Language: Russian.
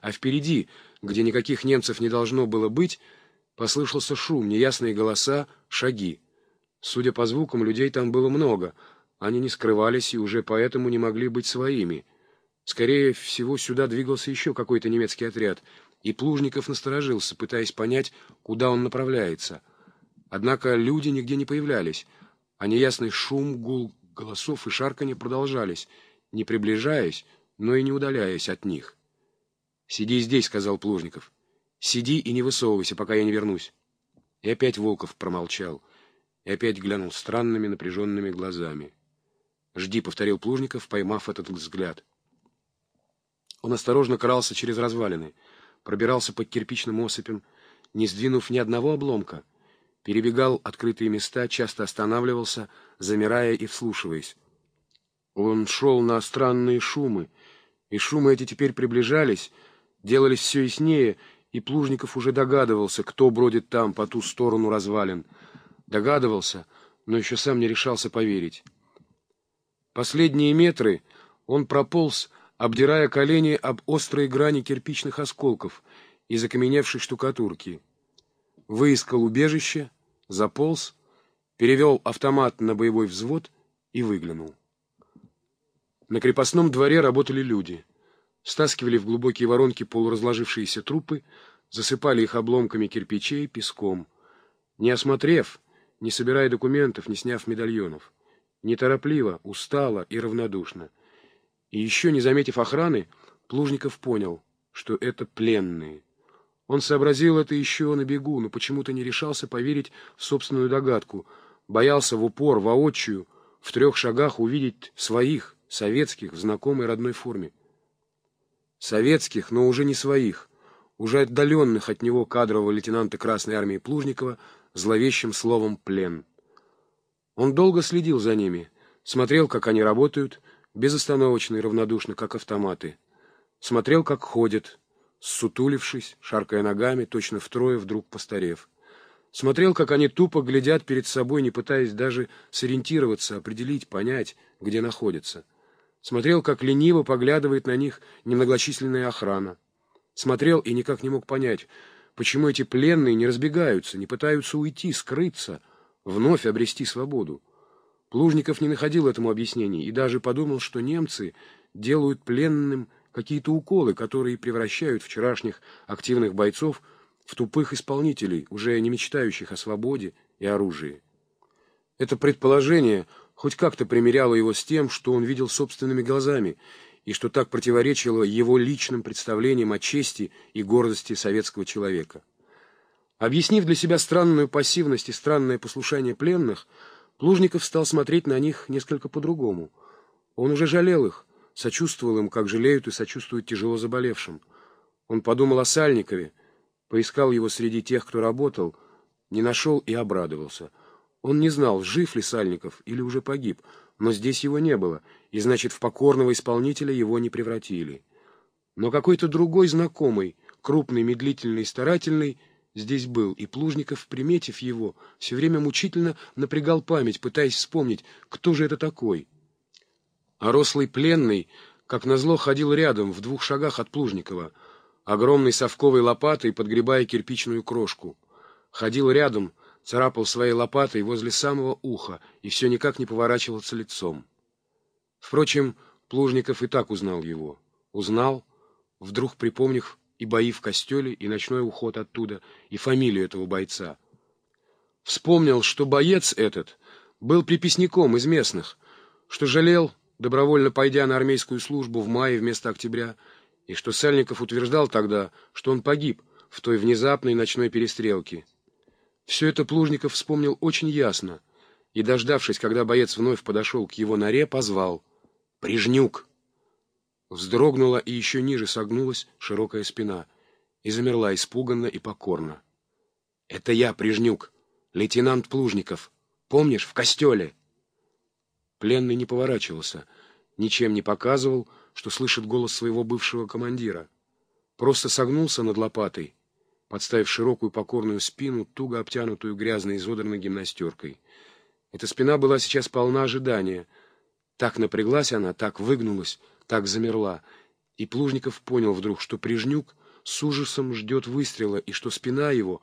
а впереди, где никаких немцев не должно было быть, послышался шум, неясные голоса, шаги. Судя по звукам, людей там было много. Они не скрывались и уже поэтому не могли быть своими. Скорее всего, сюда двигался еще какой-то немецкий отряд, и Плужников насторожился, пытаясь понять, куда он направляется. Однако люди нигде не появлялись, а неясный шум, гул голосов и шарканье продолжались, не приближаясь, но и не удаляясь от них. «Сиди здесь», — сказал Плужников. «Сиди и не высовывайся, пока я не вернусь». И опять Волков промолчал, и опять глянул странными напряженными глазами. «Жди», — повторил Плужников, поймав этот взгляд. Он осторожно крался через развалины, пробирался под кирпичным осыпем, не сдвинув ни одного обломка, перебегал открытые места, часто останавливался, замирая и вслушиваясь. Он шел на странные шумы, и шумы эти теперь приближались, делались все яснее, и Плужников уже догадывался, кто бродит там, по ту сторону развалин. Догадывался, но еще сам не решался поверить. Последние метры он прополз, обдирая колени об острые грани кирпичных осколков и закаменевшей штукатурки. Выискал убежище, заполз, перевел автомат на боевой взвод и выглянул. На крепостном дворе работали люди. Стаскивали в глубокие воронки полуразложившиеся трупы, засыпали их обломками кирпичей, песком. Не осмотрев, не собирая документов, не сняв медальонов. Неторопливо, устало и равнодушно — и еще не заметив охраны, Плужников понял, что это пленные. Он сообразил это еще на бегу, но почему-то не решался поверить в собственную догадку, боялся в упор, воочию, в трех шагах увидеть своих, советских, в знакомой родной форме. Советских, но уже не своих, уже отдаленных от него кадрового лейтенанта Красной Армии Плужникова зловещим словом «плен». Он долго следил за ними, смотрел, как они работают, безостановочно и равнодушно, как автоматы. Смотрел, как ходят, сутулившись, шаркая ногами, точно втрое, вдруг постарев. Смотрел, как они тупо глядят перед собой, не пытаясь даже сориентироваться, определить, понять, где находятся. Смотрел, как лениво поглядывает на них немногочисленная охрана. Смотрел и никак не мог понять, почему эти пленные не разбегаются, не пытаются уйти, скрыться, вновь обрести свободу. Плужников не находил этому объяснений и даже подумал, что немцы делают пленным какие-то уколы, которые превращают вчерашних активных бойцов в тупых исполнителей, уже не мечтающих о свободе и оружии. Это предположение хоть как-то примеряло его с тем, что он видел собственными глазами, и что так противоречило его личным представлениям о чести и гордости советского человека. Объяснив для себя странную пассивность и странное послушание пленных, Плужников стал смотреть на них несколько по-другому. Он уже жалел их, сочувствовал им, как жалеют и сочувствуют тяжело заболевшим. Он подумал о Сальникове, поискал его среди тех, кто работал, не нашел и обрадовался. Он не знал, жив ли Сальников или уже погиб, но здесь его не было, и, значит, в покорного исполнителя его не превратили. Но какой-то другой знакомый, крупный, медлительный, старательный — здесь был, и Плужников, приметив его, все время мучительно напрягал память, пытаясь вспомнить, кто же это такой. А рослый пленный, как назло, ходил рядом, в двух шагах от Плужникова, огромной совковой лопатой, подгребая кирпичную крошку. Ходил рядом, царапал своей лопатой возле самого уха и все никак не поворачивался лицом. Впрочем, Плужников и так узнал его. Узнал, вдруг припомнив и бои в костеле, и ночной уход оттуда, и фамилию этого бойца. Вспомнил, что боец этот был приписником из местных, что жалел, добровольно пойдя на армейскую службу в мае вместо октября, и что Сальников утверждал тогда, что он погиб в той внезапной ночной перестрелке. Все это Плужников вспомнил очень ясно, и, дождавшись, когда боец вновь подошел к его норе, позвал «Прижнюк!» Вздрогнула и еще ниже согнулась широкая спина и замерла испуганно и покорно. — Это я, Прижнюк, лейтенант Плужников. Помнишь, в костеле? Пленный не поворачивался, ничем не показывал, что слышит голос своего бывшего командира. Просто согнулся над лопатой, подставив широкую покорную спину, туго обтянутую грязной изодранной гимнастеркой. Эта спина была сейчас полна ожидания. Так напряглась она, так выгнулась, так замерла, И Плужников понял вдруг, что Прижнюк с ужасом ждет выстрела, и что спина его